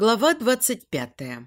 Глава двадцать пятая.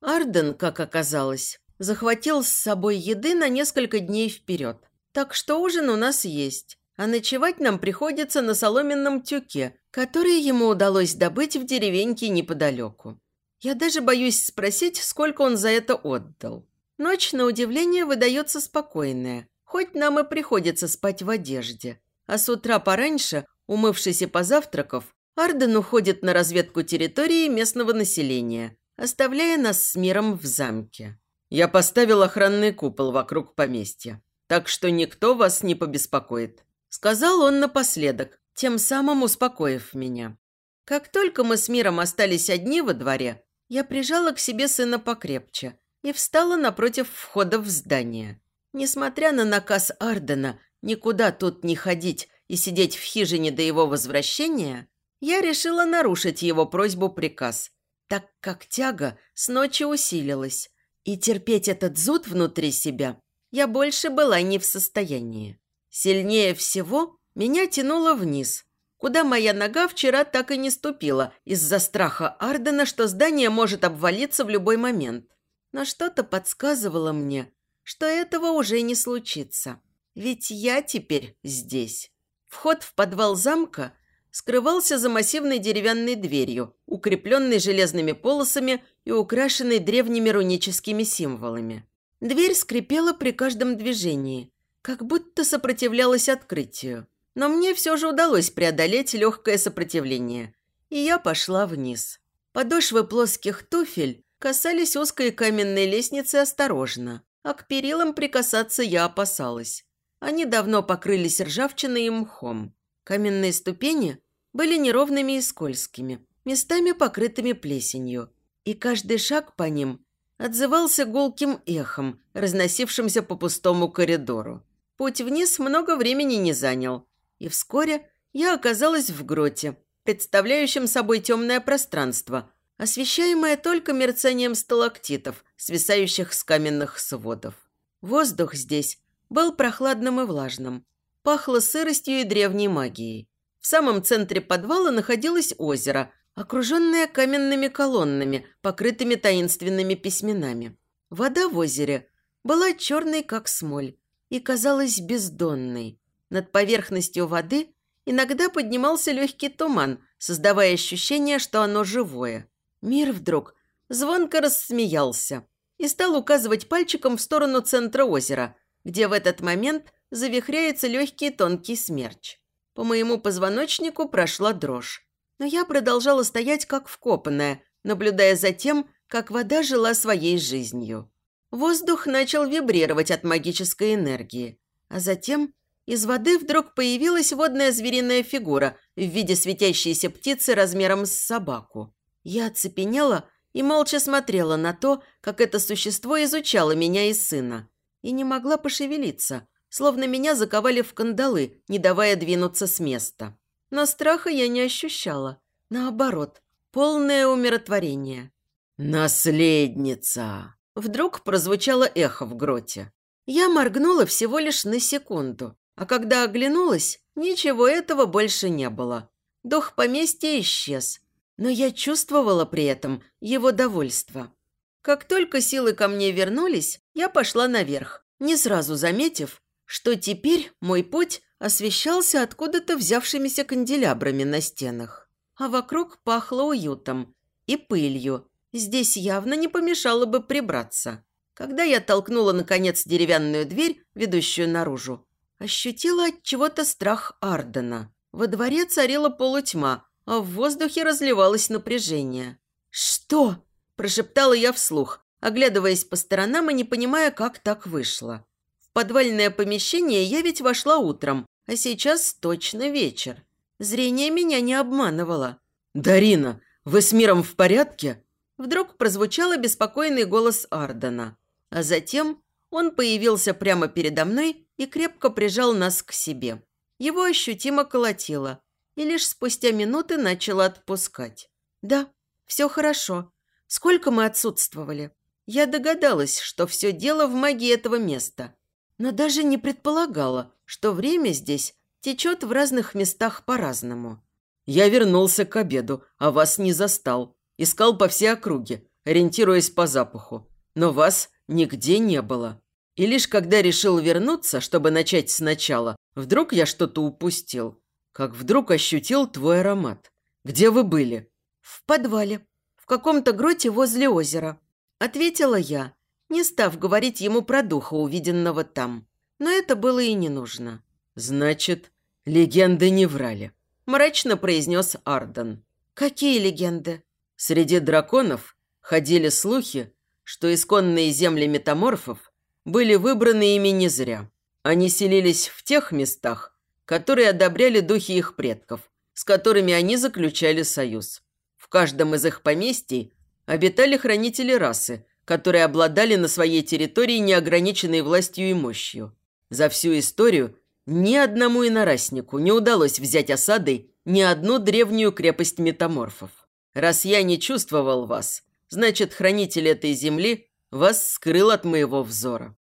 Арден, как оказалось, захватил с собой еды на несколько дней вперед. Так что ужин у нас есть, а ночевать нам приходится на соломенном тюке, который ему удалось добыть в деревеньке неподалеку. Я даже боюсь спросить, сколько он за это отдал. Ночь, на удивление, выдается спокойная, хоть нам и приходится спать в одежде. А с утра пораньше, умывшись и позавтракав, Арден уходит на разведку территории местного населения, оставляя нас с миром в замке. Я поставил охранный купол вокруг поместья, так что никто вас не побеспокоит. Сказал он напоследок, тем самым успокоив меня. Как только мы с миром остались одни во дворе, я прижала к себе сына покрепче и встала напротив входа в здание. Несмотря на наказ Ардена никуда тут не ходить и сидеть в хижине до его возвращения, я решила нарушить его просьбу-приказ, так как тяга с ночи усилилась, и терпеть этот зуд внутри себя я больше была не в состоянии. Сильнее всего меня тянуло вниз, куда моя нога вчера так и не ступила из-за страха Ардена, что здание может обвалиться в любой момент. Но что-то подсказывало мне, что этого уже не случится. Ведь я теперь здесь. Вход в подвал замка – скрывался за массивной деревянной дверью, укрепленной железными полосами и украшенной древними руническими символами. Дверь скрипела при каждом движении, как будто сопротивлялась открытию. Но мне все же удалось преодолеть легкое сопротивление, и я пошла вниз. Подошвы плоских туфель касались узкой каменной лестницы осторожно, а к перилам прикасаться я опасалась. Они давно покрылись ржавчиной и мхом. Каменные ступени были неровными и скользкими, местами покрытыми плесенью, и каждый шаг по ним отзывался гулким эхом, разносившимся по пустому коридору. Путь вниз много времени не занял, и вскоре я оказалась в гроте, представляющем собой темное пространство, освещаемое только мерцанием сталактитов, свисающих с каменных сводов. Воздух здесь был прохладным и влажным, пахло сыростью и древней магией. В самом центре подвала находилось озеро, окруженное каменными колоннами, покрытыми таинственными письменами. Вода в озере была черной, как смоль, и казалась бездонной. Над поверхностью воды иногда поднимался легкий туман, создавая ощущение, что оно живое. Мир вдруг звонко рассмеялся и стал указывать пальчиком в сторону центра озера, где в этот момент завихряется легкий тонкий смерч. По моему позвоночнику прошла дрожь. Но я продолжала стоять как вкопанная, наблюдая за тем, как вода жила своей жизнью. Воздух начал вибрировать от магической энергии, а затем из воды вдруг появилась водная звериная фигура в виде светящейся птицы размером с собаку. Я оцепенела и молча смотрела на то, как это существо изучало меня и сына, и не могла пошевелиться, словно меня заковали в кандалы, не давая двинуться с места. Но страха я не ощущала. Наоборот, полное умиротворение. «Наследница!» Вдруг прозвучало эхо в гроте. Я моргнула всего лишь на секунду, а когда оглянулась, ничего этого больше не было. Дух поместья исчез, но я чувствовала при этом его довольство. Как только силы ко мне вернулись, я пошла наверх, не сразу заметив, что теперь мой путь освещался откуда-то взявшимися канделябрами на стенах, а вокруг пахло уютом и пылью. Здесь явно не помешало бы прибраться. Когда я толкнула, наконец, деревянную дверь, ведущую наружу, ощутила от чего-то страх Ардена. Во дворе царила полутьма, а в воздухе разливалось напряжение. «Что?» – прошептала я вслух, оглядываясь по сторонам и не понимая, как так вышло подвальное помещение я ведь вошла утром, а сейчас точно вечер. Зрение меня не обманывало. «Дарина, вы с миром в порядке?» Вдруг прозвучал обеспокоенный голос Ардена. А затем он появился прямо передо мной и крепко прижал нас к себе. Его ощутимо колотило, и лишь спустя минуты начало отпускать. «Да, все хорошо. Сколько мы отсутствовали?» Я догадалась, что все дело в магии этого места но даже не предполагала, что время здесь течет в разных местах по-разному. «Я вернулся к обеду, а вас не застал», Искал по всей округе, ориентируясь по запаху. Но вас нигде не было. И лишь когда решил вернуться, чтобы начать сначала, вдруг я что-то упустил. Как вдруг ощутил твой аромат. Где вы были? В подвале. В каком-то гроте возле озера. Ответила я, не став говорить ему про духа, увиденного там. Но это было и не нужно. Значит, легенды не врали. Мрачно произнес Арден. Какие легенды? Среди драконов ходили слухи, что исконные земли метаморфов были выбраны ими не зря. Они селились в тех местах, которые одобряли духи их предков, с которыми они заключали союз. В каждом из их поместий обитали хранители расы, которые обладали на своей территории неограниченной властью и мощью. За всю историю ни одному инораснику не удалось взять осадой ни одну древнюю крепость метаморфов. Раз я не чувствовал вас, значит, хранитель этой земли вас скрыл от моего взора».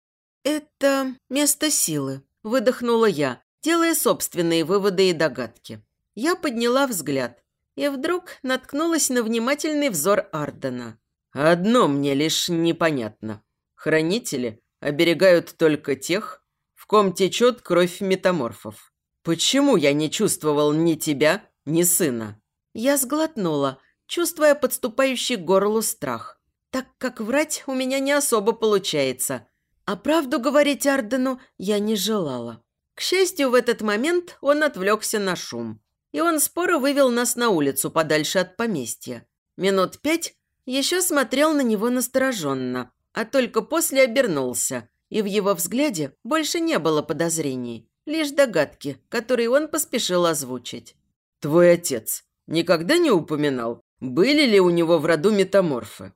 «Это место силы», – выдохнула я, делая собственные выводы и догадки. Я подняла взгляд и вдруг наткнулась на внимательный взор Ардена. «Одно мне лишь непонятно. Хранители оберегают только тех, в ком течет кровь метаморфов. Почему я не чувствовал ни тебя, ни сына?» Я сглотнула, чувствуя подступающий к горлу страх, так как врать у меня не особо получается. А правду говорить Ардену я не желала. К счастью, в этот момент он отвлекся на шум. И он споро вывел нас на улицу подальше от поместья. Минут пять еще смотрел на него настороженно, а только после обернулся, и в его взгляде больше не было подозрений, лишь догадки, которые он поспешил озвучить. «Твой отец никогда не упоминал, были ли у него в роду метаморфы?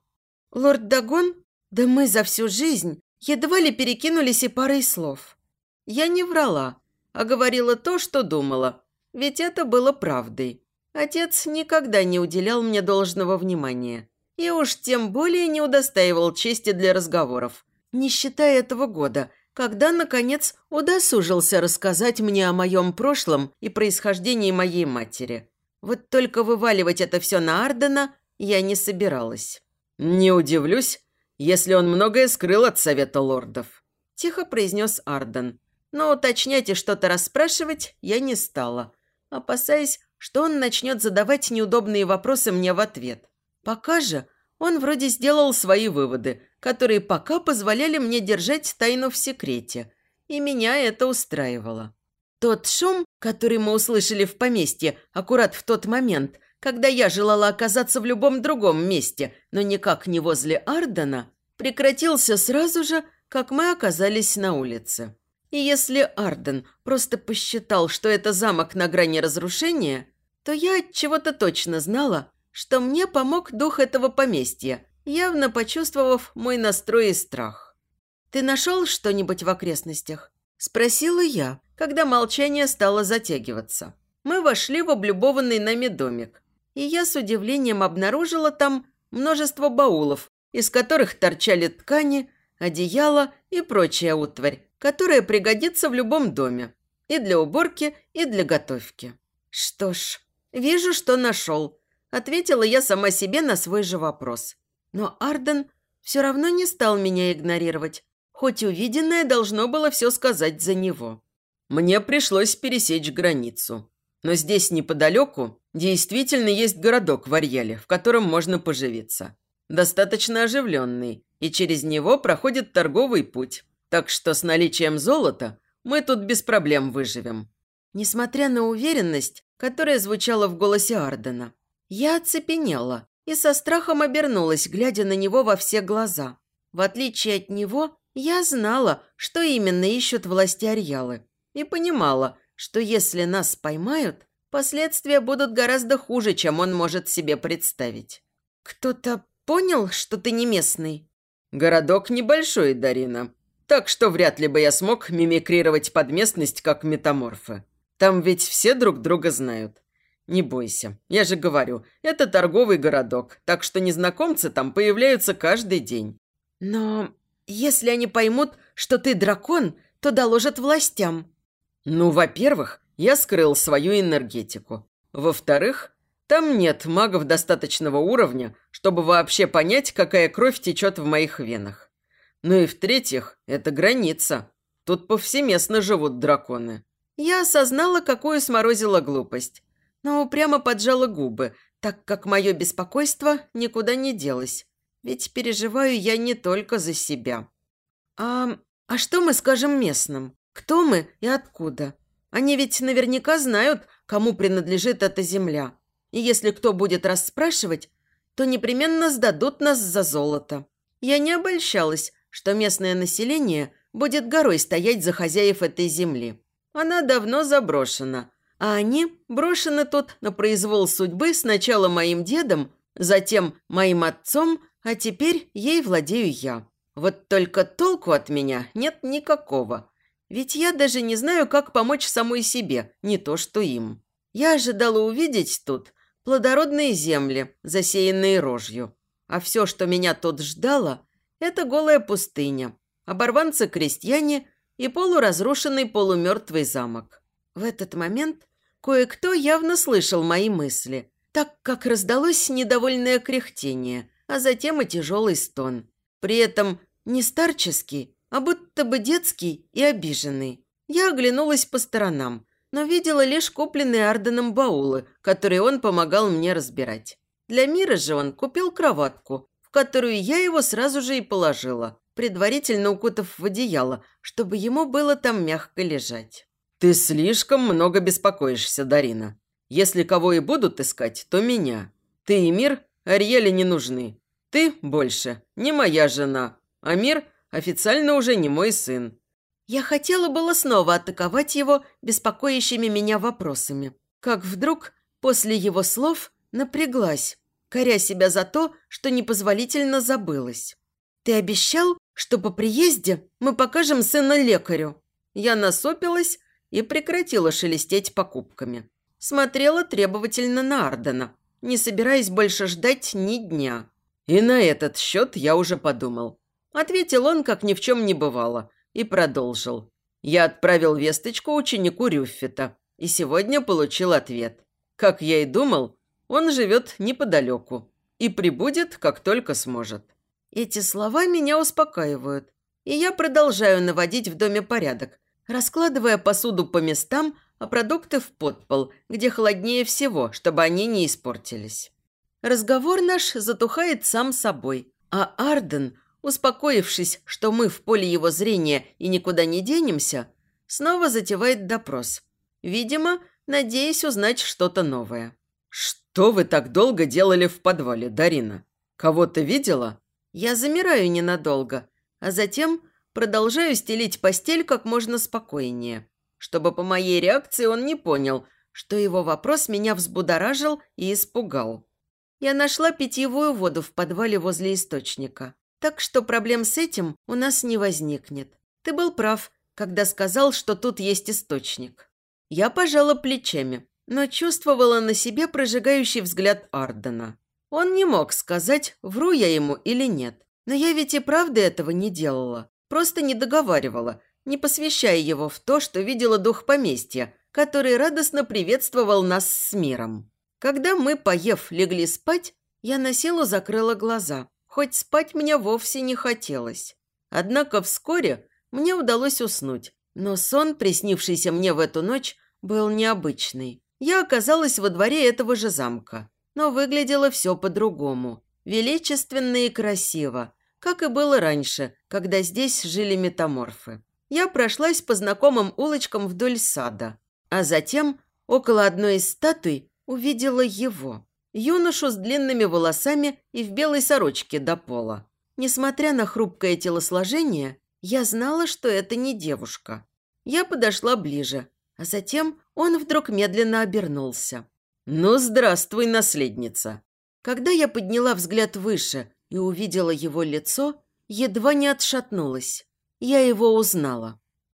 Лорд Дагон? Да мы за всю жизнь едва ли перекинулись и парой слов. Я не врала, а говорила то, что думала, ведь это было правдой. Отец никогда не уделял мне должного внимания. И уж тем более не удостаивал чести для разговоров, не считая этого года, когда, наконец, удосужился рассказать мне о моем прошлом и происхождении моей матери. Вот только вываливать это все на Ардена я не собиралась. «Не удивлюсь, если он многое скрыл от Совета Лордов», – тихо произнес Арден. Но уточнять и что-то расспрашивать я не стала, опасаясь, что он начнет задавать неудобные вопросы мне в ответ. Пока же он вроде сделал свои выводы, которые пока позволяли мне держать тайну в секрете, и меня это устраивало. Тот шум, который мы услышали в поместье аккурат в тот момент, когда я желала оказаться в любом другом месте, но никак не возле Ардена, прекратился сразу же, как мы оказались на улице. И если Арден просто посчитал, что это замок на грани разрушения, то я от чего-то точно знала, что мне помог дух этого поместья, явно почувствовав мой настрой и страх. «Ты нашел что-нибудь в окрестностях?» – спросила я, когда молчание стало затягиваться. Мы вошли в облюбованный нами домик, и я с удивлением обнаружила там множество баулов, из которых торчали ткани, одеяла и прочая утварь, которая пригодится в любом доме. И для уборки, и для готовки. Что ж, вижу, что нашел. Ответила я сама себе на свой же вопрос. Но Арден все равно не стал меня игнорировать, хоть увиденное должно было все сказать за него. Мне пришлось пересечь границу. Но здесь неподалеку действительно есть городок в Арьяле, в котором можно поживиться. Достаточно оживленный, и через него проходит торговый путь. Так что с наличием золота мы тут без проблем выживем. Несмотря на уверенность, которая звучала в голосе Ардена, я оцепенела и со страхом обернулась, глядя на него во все глаза. В отличие от него, я знала, что именно ищут власти Арьялы и понимала, что если нас поймают, последствия будут гораздо хуже, чем он может себе представить. «Кто-то понял, что ты не местный?» «Городок небольшой, Дарина, так что вряд ли бы я смог мимикрировать под местность, как метаморфы. Там ведь все друг друга знают. Не бойся, я же говорю, это торговый городок, так что незнакомцы там появляются каждый день». «Но если они поймут, что ты дракон, то доложат властям», ну, во-первых, я скрыл свою энергетику. Во-вторых, Там нет магов достаточного уровня, чтобы вообще понять, какая кровь течет в моих венах. Ну и в-третьих, это граница. Тут повсеместно живут драконы. Я осознала, какую сморозила глупость, но упрямо поджала губы, так как мое беспокойство никуда не делось. Ведь переживаю я не только за себя. А, а что мы скажем местным? Кто мы и откуда? Они ведь наверняка знают, кому принадлежит эта земля. И если кто будет расспрашивать, то непременно сдадут нас за золото. Я не обольщалась, что местное население будет горой стоять за хозяев этой земли. Она давно заброшена, а они брошены тут на произвол судьбы сначала моим дедом, затем моим отцом, а теперь ей владею я. Вот только толку от меня нет никакого. Ведь я даже не знаю, как помочь самой себе, не то что им. Я ожидала увидеть тут плодородные земли, засеянные рожью. А все, что меня тут ждало, это голая пустыня, оборванцы-крестьяне и полуразрушенный полумертвый замок. В этот момент кое-кто явно слышал мои мысли, так как раздалось недовольное кряхтение, а затем и тяжелый стон. При этом не старческий, а будто бы детский и обиженный. Я оглянулась по сторонам, но видела лишь купленные Арденом баулы, которые он помогал мне разбирать. Для Мира же он купил кроватку, в которую я его сразу же и положила, предварительно укутав в одеяло, чтобы ему было там мягко лежать. «Ты слишком много беспокоишься, Дарина. Если кого и будут искать, то меня. Ты и Мир Ариэле не нужны. Ты больше не моя жена, а Мир официально уже не мой сын. Я хотела было снова атаковать его беспокоящими меня вопросами. Как вдруг, после его слов, напряглась, коря себя за то, что непозволительно забылась. «Ты обещал, что по приезде мы покажем сына лекарю?» Я насопилась и прекратила шелестеть покупками. Смотрела требовательно на Ардена, не собираясь больше ждать ни дня. «И на этот счет я уже подумал», – ответил он, как ни в чем не бывало – и продолжил. Я отправил весточку ученику Рюффета и сегодня получил ответ. Как я и думал, он живет неподалеку и прибудет, как только сможет. Эти слова меня успокаивают, и я продолжаю наводить в доме порядок, раскладывая посуду по местам, а продукты в подпол, где холоднее всего, чтобы они не испортились. Разговор наш затухает сам собой, а Арден успокоившись, что мы в поле его зрения и никуда не денемся, снова затевает допрос. Видимо, надеясь узнать что-то новое. «Что вы так долго делали в подвале, Дарина? Кого-то видела?» Я замираю ненадолго, а затем продолжаю стелить постель как можно спокойнее, чтобы по моей реакции он не понял, что его вопрос меня взбудоражил и испугал. Я нашла питьевую воду в подвале возле источника. Так что проблем с этим у нас не возникнет. Ты был прав, когда сказал, что тут есть источник. Я пожала плечами, но чувствовала на себе прожигающий взгляд Ардена. Он не мог сказать, вру я ему или нет. Но я ведь и правда этого не делала. Просто не договаривала, не посвящая его в то, что видела дух поместья, который радостно приветствовал нас с миром. Когда мы, поев, легли спать, я на силу закрыла глаза, хоть спать мне вовсе не хотелось. Однако вскоре мне удалось уснуть, но сон, приснившийся мне в эту ночь, был необычный. Я оказалась во дворе этого же замка, но выглядело все по-другому. Величественно и красиво, как и было раньше, когда здесь жили метаморфы. Я прошлась по знакомым улочкам вдоль сада, а затем около одной из статуй увидела его юношу с длинными волосами и в белой сорочке до пола. Несмотря на хрупкое телосложение, я знала, что это не девушка. Я подошла ближе, а затем он вдруг медленно обернулся. «Ну, здравствуй, наследница!» Когда я подняла взгляд выше и увидела его лицо, едва не отшатнулась. Я его узнала.